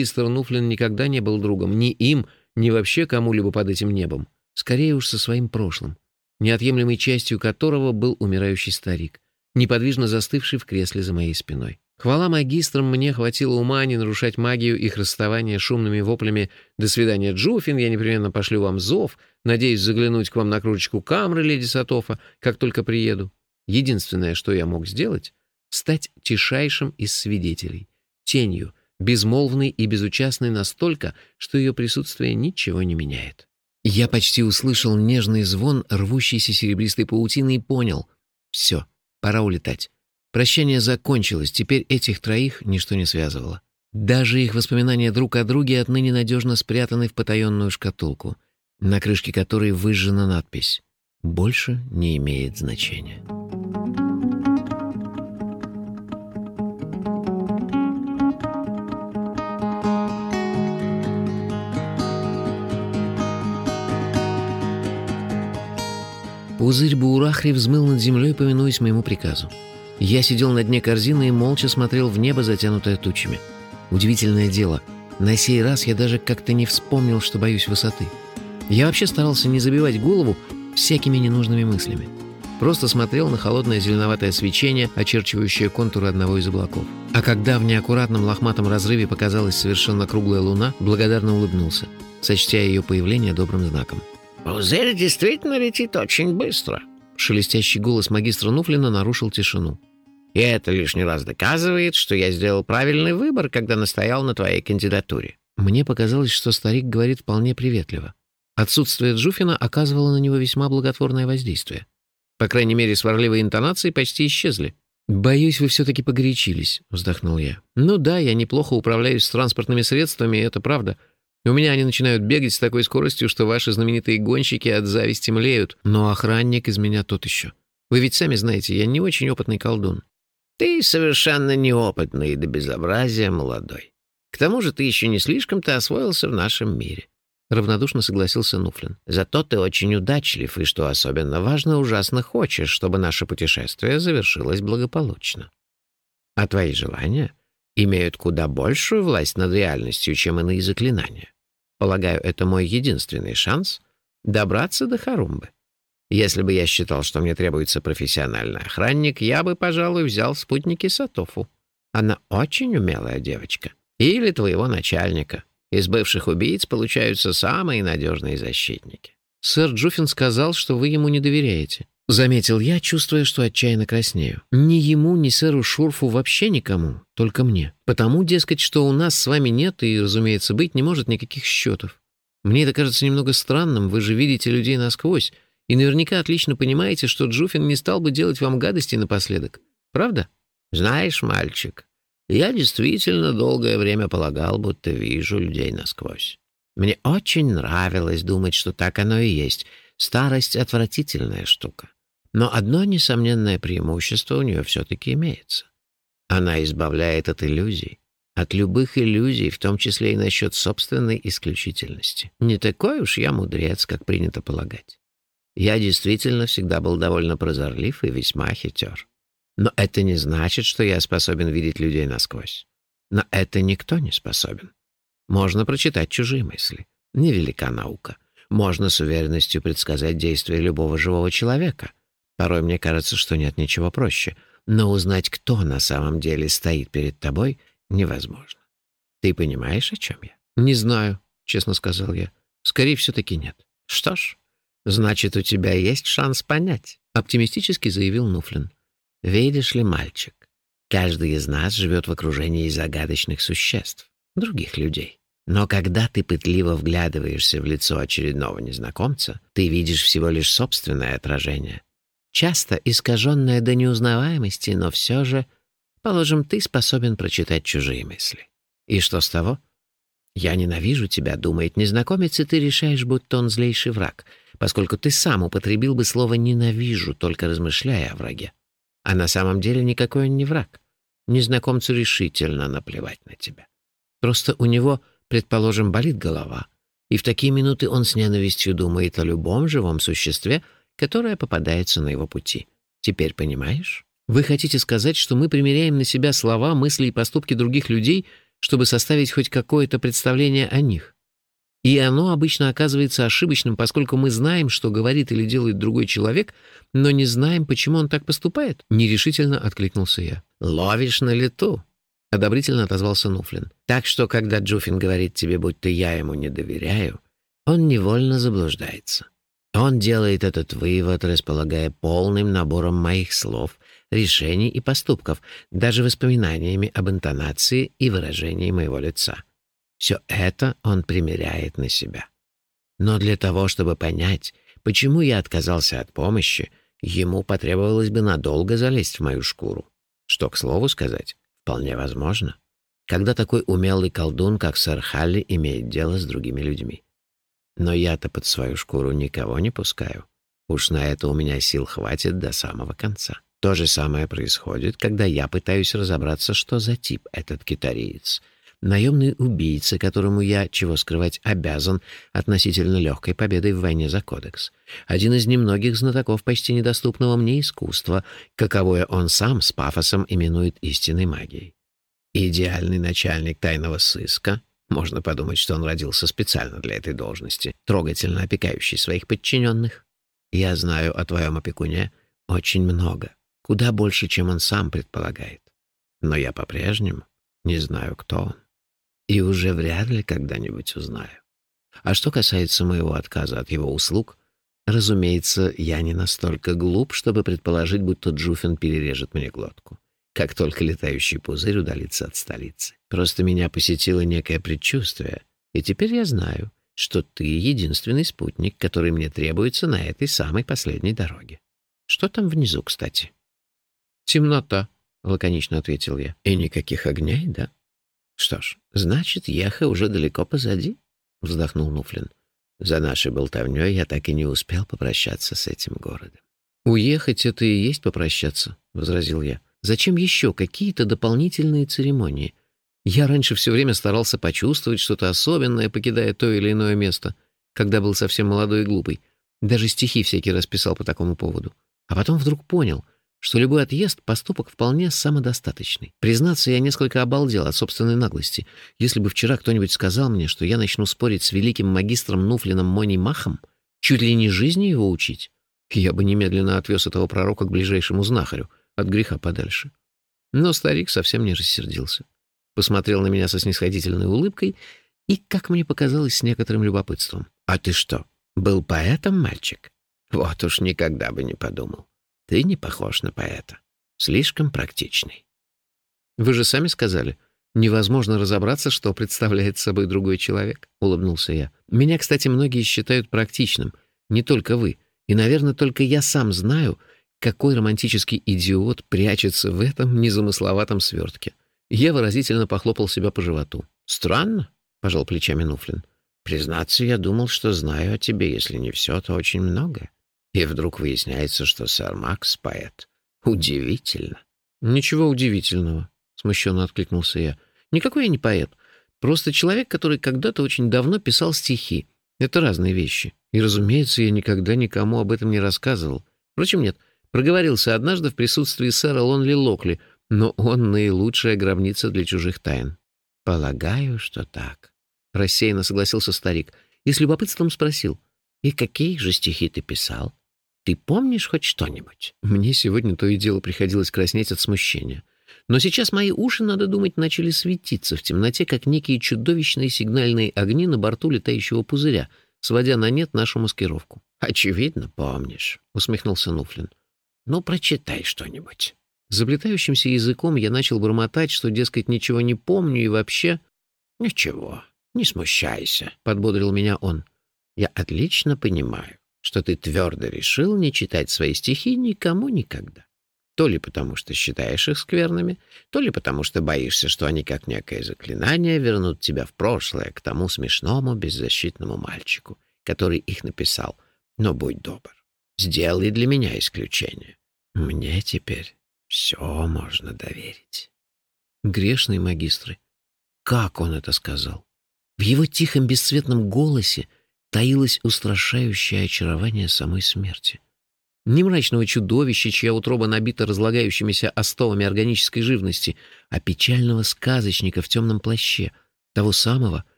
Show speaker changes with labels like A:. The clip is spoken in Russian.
A: Мистер Нуфлин никогда не был другом ни им, ни вообще кому-либо под этим небом. Скорее уж со своим прошлым, неотъемлемой частью которого был умирающий старик, неподвижно застывший в кресле за моей спиной. Хвала магистрам, мне хватило ума не нарушать магию их расставания шумными воплями «До свидания, Джуфин, я непременно пошлю вам зов, надеюсь заглянуть к вам на кружечку камры, леди Сатофа, как только приеду». Единственное, что я мог сделать — стать тишайшим из свидетелей, тенью, безмолвной и безучастной настолько, что ее присутствие ничего не меняет. Я почти услышал нежный звон рвущейся серебристой паутины и понял — все, пора улетать. Прощание закончилось, теперь этих троих ничто не связывало. Даже их воспоминания друг о друге отныне надежно спрятаны в потаенную шкатулку, на крышке которой выжжена надпись «Больше не имеет значения». Пузырь Буурахри взмыл над землей, повинуясь моему приказу. Я сидел на дне корзины и молча смотрел в небо, затянутое тучами. Удивительное дело, на сей раз я даже как-то не вспомнил, что боюсь высоты. Я вообще старался не забивать голову всякими ненужными мыслями. Просто смотрел на холодное зеленоватое свечение, очерчивающее контуры одного из облаков. А когда в неаккуратном лохматом разрыве показалась совершенно круглая луна, благодарно улыбнулся, сочтя ее появление добрым знаком.
B: «Пузырь действительно летит очень быстро»,
A: Шелестящий голос магистра Нуфлина нарушил тишину.
B: И это лишний раз доказывает, что я сделал правильный выбор, когда настоял на твоей кандидатуре.
A: Мне показалось, что старик говорит вполне приветливо. Отсутствие Джуфина оказывало на него весьма благотворное воздействие. По крайней мере, сварливые интонации почти исчезли. «Боюсь, вы все-таки погорячились», — вздохнул я. «Ну да, я неплохо управляюсь с транспортными средствами, это правда. У меня они начинают бегать с такой скоростью, что ваши знаменитые гонщики от зависти млеют. Но охранник из меня тот еще. Вы ведь сами знаете, я не очень опытный колдун.
B: Ты совершенно неопытный до безобразия молодой. К тому же ты еще не слишком-то освоился в нашем мире. Равнодушно согласился Нуфлин. Зато ты очень удачлив, и, что особенно важно, ужасно хочешь, чтобы наше путешествие завершилось благополучно. А твои желания имеют куда большую власть над реальностью, чем иные заклинания. Полагаю, это мой единственный шанс добраться до Харумбы. Если бы я считал, что мне требуется профессиональный охранник, я бы, пожалуй, взял спутники Сатофу. Она очень умелая девочка. Или твоего начальника. Из бывших убийц получаются самые надежные защитники.
A: Сэр Джуффин сказал, что вы ему не доверяете. Заметил я, чувствуя, что отчаянно краснею. Ни ему, ни сэру Шурфу, вообще никому, только мне. Потому, дескать, что у нас с вами нет и, разумеется, быть не может никаких счетов. Мне это кажется немного странным, вы же видите людей насквозь, и наверняка отлично понимаете, что Джуфин не стал бы делать вам гадости напоследок. Правда?
B: Знаешь, мальчик, я действительно долгое время полагал, будто вижу людей насквозь. Мне очень нравилось думать, что так оно и есть. Старость — отвратительная штука. Но одно несомненное преимущество у нее все-таки имеется. Она избавляет от иллюзий, от любых иллюзий, в том числе и насчет собственной исключительности. Не такой уж я мудрец, как принято полагать. Я действительно всегда был довольно прозорлив и весьма хитер. Но это не значит, что я способен видеть людей насквозь. На это никто не способен. Можно прочитать чужие мысли. Невелика наука. Можно с уверенностью предсказать действия любого живого человека. Порой мне кажется, что нет ничего проще. Но узнать, кто на самом деле стоит перед тобой, невозможно. Ты понимаешь, о чем я?
A: «Не знаю», — честно сказал я. «Скорее, все-таки нет».
B: «Что ж, «Значит, у тебя есть шанс понять», —
A: оптимистически заявил Нуфлин.
B: «Видишь ли, мальчик, каждый из нас живет в окружении загадочных существ, других людей. Но когда ты пытливо вглядываешься в лицо очередного незнакомца, ты видишь всего лишь собственное отражение. Часто искаженное до неузнаваемости, но все же, положим, ты способен прочитать чужие мысли. И что с того? «Я ненавижу тебя», — думает незнакомец, и ты решаешь, будто он злейший враг — поскольку ты сам употребил бы слово «ненавижу», только размышляя о враге. А на самом деле никакой он не враг. Незнакомцу решительно наплевать на тебя. Просто у него, предположим, болит голова, и в такие минуты он с ненавистью думает о любом живом существе, которое попадается на его пути. Теперь понимаешь?
A: Вы хотите сказать, что мы примеряем на себя слова, мысли и поступки других людей, чтобы составить хоть какое-то представление о них. И оно обычно оказывается ошибочным, поскольку мы знаем, что говорит или делает другой человек, но не знаем, почему он так поступает. Нерешительно откликнулся я.
B: «Ловишь на лету», — одобрительно отозвался Нуфлин. «Так что, когда Джуфин говорит тебе, будто я ему не доверяю, он невольно заблуждается. Он делает этот вывод, располагая полным набором моих слов, решений и поступков, даже воспоминаниями об интонации и выражении моего лица. Все это он примеряет на себя. Но для того, чтобы понять, почему я отказался от помощи, ему потребовалось бы надолго залезть в мою шкуру. Что, к слову сказать, вполне возможно, когда такой умелый колдун, как сэр Халли, имеет дело с другими людьми. Но я-то под свою шкуру никого не пускаю. Уж на это у меня сил хватит до самого конца. То же самое происходит, когда я пытаюсь разобраться, что за тип этот китариец — наемный убийца, которому я, чего скрывать, обязан относительно легкой победой в войне за кодекс. Один из немногих знатоков почти недоступного мне искусства, каковое он сам с пафосом именует истинной магией. Идеальный начальник тайного сыска, можно подумать, что он родился специально для этой должности, трогательно опекающий своих подчиненных. Я знаю о твоем опекуне очень много, куда больше, чем он сам предполагает. Но я по-прежнему не знаю, кто он и уже вряд ли когда-нибудь узнаю. А что касается моего отказа от его услуг, разумеется, я не настолько глуп, чтобы предположить, будто Джуфин перережет мне глотку, как только летающий пузырь удалится от столицы. Просто меня посетило некое предчувствие, и теперь я знаю, что ты единственный спутник, который мне требуется на этой самой последней дороге. Что там внизу, кстати?
A: «Темнота», — лаконично ответил я.
B: «И никаких огней, да?» «Что ж, значит, Еха уже далеко позади», — вздохнул Нуфлин. «За нашей болтовнёй я так и не успел попрощаться с этим городом».
A: «Уехать — это и есть попрощаться», — возразил я. «Зачем еще какие-то дополнительные церемонии? Я раньше все время старался почувствовать что-то особенное, покидая то или иное место, когда был совсем молодой и глупый. Даже стихи всякий раз писал по такому поводу. А потом вдруг понял — что любой отъезд — поступок вполне самодостаточный. Признаться, я несколько обалдел от собственной наглости. Если бы вчера кто-нибудь сказал мне, что я начну спорить с великим магистром Нуфлином Мони Махом, чуть ли не жизни его учить, я бы немедленно отвез этого пророка к ближайшему знахарю, от греха подальше. Но старик совсем не рассердился. Посмотрел на меня со снисходительной улыбкой и, как мне показалось, с некоторым любопытством.
B: «А ты что, был поэтом, мальчик? Вот уж никогда бы не подумал. Ты не похож на поэта. Слишком практичный.
A: Вы же сами сказали, невозможно разобраться, что представляет собой другой человек, улыбнулся я. Меня, кстати, многие считают практичным, не только вы. И, наверное, только я сам знаю, какой романтический идиот прячется в этом незамысловатом свертке. Я выразительно похлопал себя по животу.
B: «Странно», — пожал плечами Нуфлин. «Признаться, я думал, что знаю о тебе, если не все, то очень многое. И вдруг выясняется, что сэр Макс — поэт. Удивительно.
A: «Ничего удивительного», — смущенно откликнулся я. «Никакой я не поэт. Просто человек, который когда-то очень давно писал стихи. Это разные вещи. И, разумеется, я никогда никому об этом не рассказывал. Впрочем, нет. Проговорился однажды в присутствии сэра Лонли Локли, но он наилучшая гробница для чужих тайн».
B: «Полагаю, что так», —
A: рассеянно согласился старик и с любопытством спросил.
B: «И какие же стихи ты писал?» Ты помнишь хоть что-нибудь?
A: Мне сегодня то и дело приходилось краснеть от смущения. Но сейчас мои уши, надо думать, начали светиться в темноте, как некие чудовищные сигнальные огни на борту летающего пузыря, сводя на нет нашу маскировку.
B: «Очевидно, помнишь», — усмехнулся Нуфлин. «Ну, прочитай что-нибудь».
A: Заплетающимся языком я начал бормотать, что, дескать, ничего не помню и вообще...
B: «Ничего, не смущайся», — подбодрил меня он. «Я отлично понимаю что ты твердо решил не читать свои стихи никому никогда. То ли потому, что считаешь их скверными, то ли потому, что боишься, что они, как некое заклинание, вернут тебя в прошлое к тому смешному беззащитному мальчику, который их написал. Но будь добр, сделай для меня исключение. Мне теперь все можно доверить.
A: Грешные магистры. Как он это сказал? В его тихом бесцветном голосе — таилось устрашающее очарование самой смерти. Не мрачного чудовища, чья утроба набита разлагающимися остовами органической живности, а печального сказочника в темном плаще, того самого,